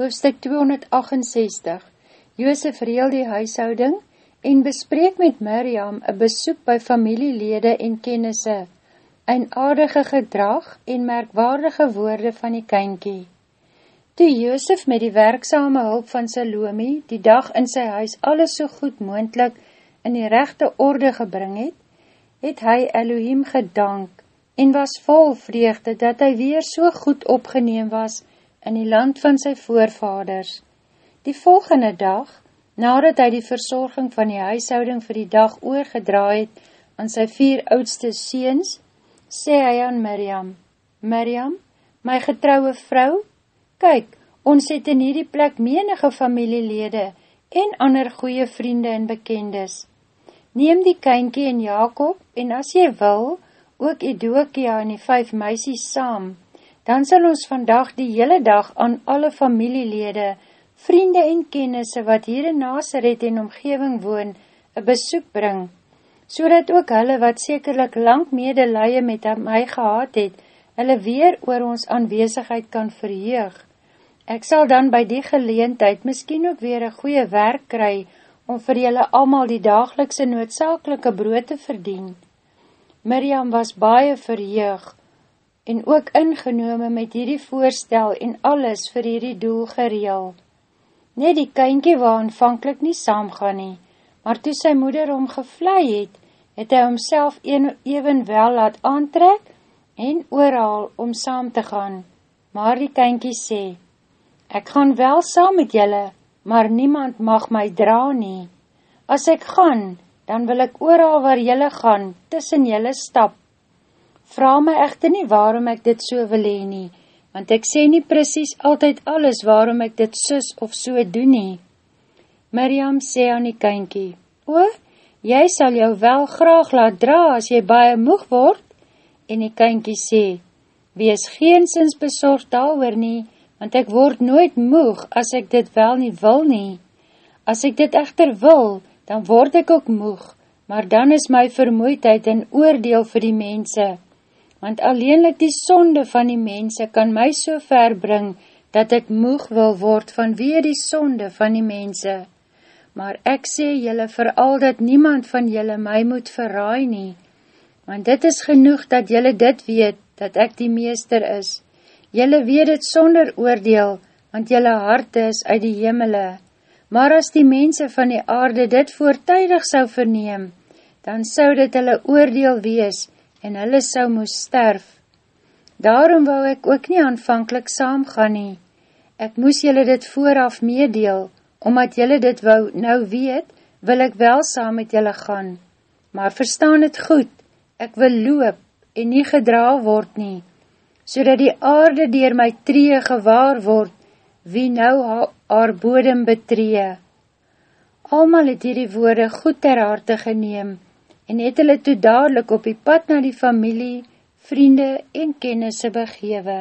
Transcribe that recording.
hoofstuk 268 Joosef reel die huishouding en bespreek met Miriam een besoek by familielede en kennisse, een aardige gedrag en merkwaardige woorde van die kynkie. Toe Joosef met die werksame hulp van Salome die dag in sy huis alles so goed moendlik in die rechte orde gebring het, het hy Elohim gedank en was vol vreugde dat hy weer so goed opgeneem was in die land van sy voorvaders. Die volgende dag, nadat hy die verzorging van die huishouding vir die dag oorgedraaid aan sy vier oudste seens, sê hy aan Miriam, Miriam, my getrouwe vrou, kyk, ons het in hierdie plek menige familielede en ander goeie vriende en bekendes. Neem die kynkie en Jacob en as jy wil, ook Edokia en die vijf meisies saam, dan sal ons vandag die hele dag aan alle familielede, vriende en kennisse wat hier in Nazareth en omgeving woon, een besoek bring, so dat ook hulle wat sekerlik lang medelije met my gehad het, hulle weer oor ons aanwezigheid kan verheug. Ek sal dan by die geleentheid miskien ook weer een goeie werk kry, om vir julle allemaal die dagelikse noodzakelike brood te verdien. Miriam was baie verheug, en ook ingenome met hierdie voorstel en alles vir hierdie doel gereel. Net die kynkie waar aanvankelijk nie saamgaan nie, maar toe sy moeder om gevlei het, het hy homself evenwel laat aantrek en oorhaal om saam te gaan. Maar die kynkie sê, ek gaan wel saam met julle, maar niemand mag my dra nie. As ek gaan, dan wil ek oorhaal waar julle gaan, tussen julle stap, Vraag my echte nie waarom ek dit so wil heen nie, want ek sê nie precies altyd alles waarom ek dit sus of so doen nie. Miriam sê aan die kynkie, O, jy sal jou wel graag laat dra as jy baie moeg word? En die kynkie sê, Wees geensins bezorgd daar nie, want ek word nooit moeg as ek dit wel nie wil nie. As ek dit echter wil, dan word ek ook moeg, maar dan is my vermoeidheid een oordeel vir die mense want alleenlik die sonde van die mense kan my so ver bring, dat ek moeg wil word van weer die sonde van die mense. Maar ek sê jylle vooral dat niemand van jylle my moet verraai nie, want dit is genoeg dat jylle dit weet, dat ek die meester is. Jylle weet het sonder oordeel, want jylle harte is uit die hemele. Maar as die mense van die aarde dit voortijdig sou verneem, dan sou dit hulle oordeel wees, en hulle sou moes sterf. Daarom wou ek ook nie aanvankelijk saamgaan nie. Ek moes julle dit vooraf meedeel, omdat julle dit wou nou weet, wil ek wel saam met julle gaan. Maar verstaan het goed, ek wil loop en nie gedra word nie, so die aarde dier my tree gewaar word, wie nou haar bodem betree. Almal het hierdie woorde goed ter harte geneem, en het hulle toe dadelijk op die pad na die familie, vriende en kennisse begewe.